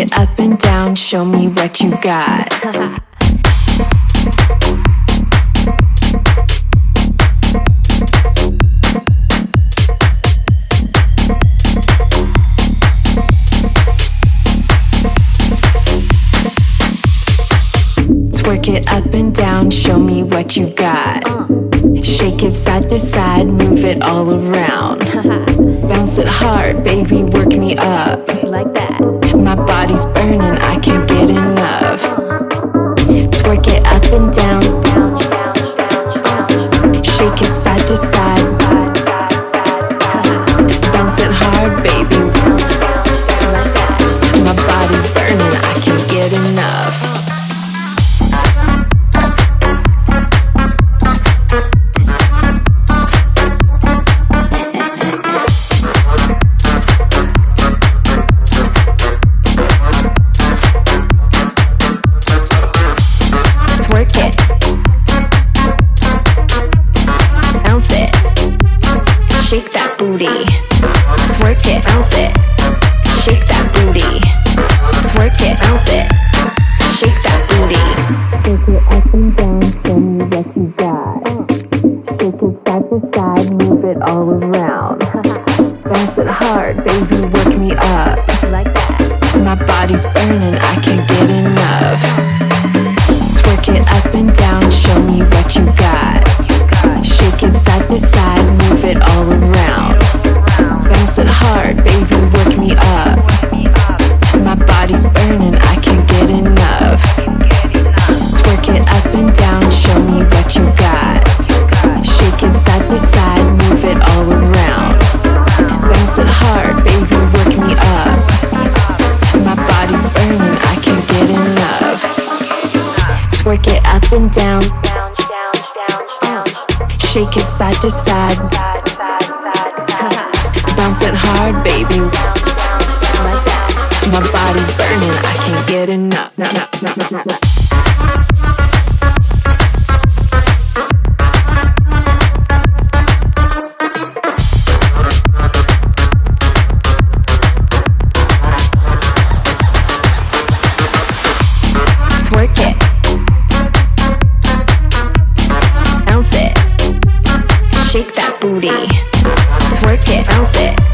it up and down, show me what you got. Twerk it up and down, show me what you got. Shake it side to side, move it all around. Bounce it hard, baby, work me up. like that. Body's burning, Shake that booty. Twerk it. Bounce it. Shake that booty. Twerk it. Bounce it. Shake that booty. Shake it up and down. Show me what you got. Shake it side to side. Move it all around. Bounce it hard, baby. Work me up. Like that. My body's burning. I can't get enough. Twerk it up and down. shake it side to side, bounce it hard, baby. My body's burning, I can't get enough. Shake that booty. Twerk it. Bounce it.